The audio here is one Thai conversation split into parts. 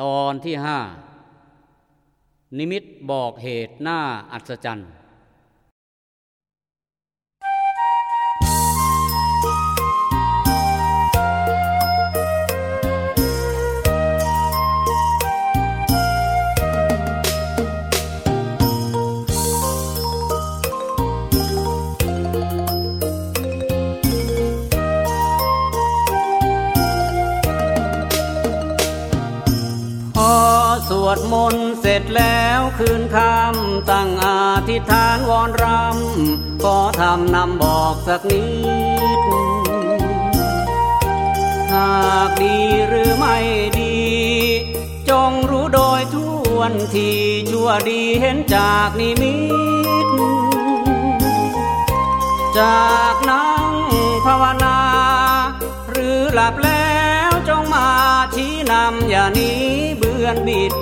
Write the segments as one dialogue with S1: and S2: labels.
S1: ตอนที่ห้านิมิตบอกเหตุหน้าอัศจรรย์ สวดมนต์เสร็จแล้วคืนคำตั้งอธิษฐานวอนรำขอทำนำบอกสักนิด หากดีหรือไม่ดี จงรู้โดยทวนทีชั่วดีเห็นจากนิมิต จากนั่งภาวนา หรือหลับแล้วจงมาชี้นำอย่านี้บ อนบิด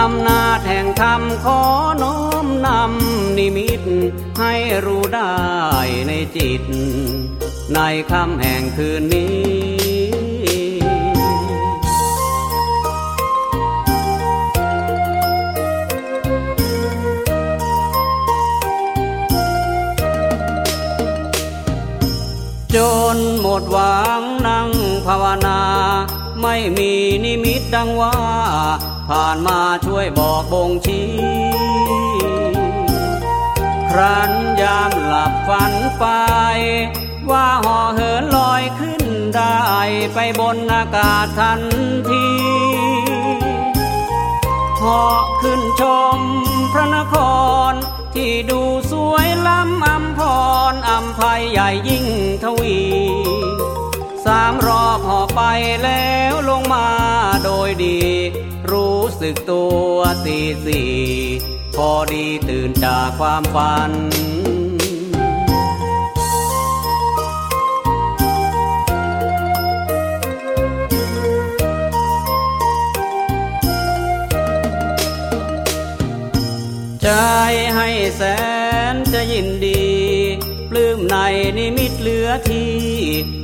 S1: อำนาจแห่งธรรมขอน้อมนำนิมิต ให้รู้ได้ในจิต ในคำแห่งคืนนี้จนหมดหวังนั่ง ไม่มีนิมิตดังว่า ผ่านมาช่วยบอกบ่งชี้ครั้นยามหลับฝันไปว่าห่อเหินลอยขึ้นได้ไปบนอากาศทันทีเหาะขึ้นชมพระนคร ที่ดูสวยล้ำอำพรอำไพใหญ่ยิ่งทวี สามรอบหาะไปแล้วลงมาโดยดี รู้สึกตัวตีสี่พอดีตื่นจากความฝันใจให้แสนจะยินดี ในนิมิตเหลือที่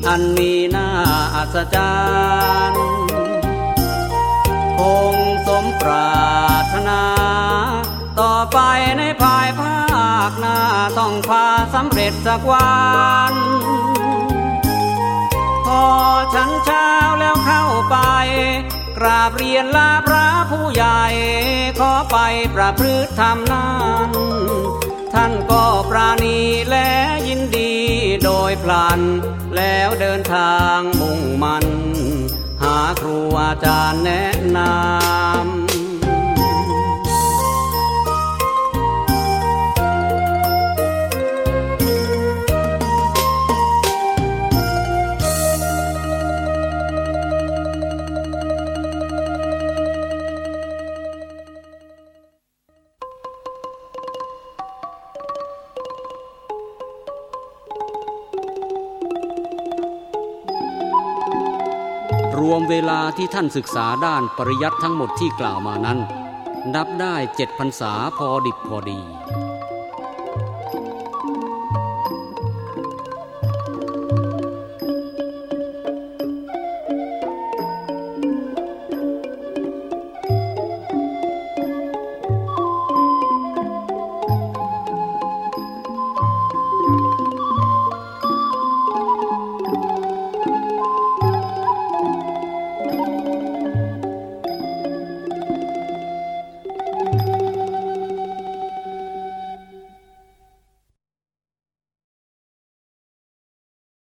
S1: อันมีหน้าอัศจรรย์คงสมปรารถนา ต่อไปในภายภาคหน้าต้องพาสำเร็จสักวันพอฉันเช้าแล้วเข้าไป กราบเรียนลาพระผู้ใหญ่ ขอไปประพฤติธรรมนั้น ท่านก็ปราณีและ ยพลัน แล้วเดินทางมุ่งมัน หาครูอาจารย์แนะนำ รวมเวลาที่ท่านศึกษาด้านปริยัติทั้งหมดที่กล่าวมานั้น นับได้เจ็ดพรรษาพอดิบพอดี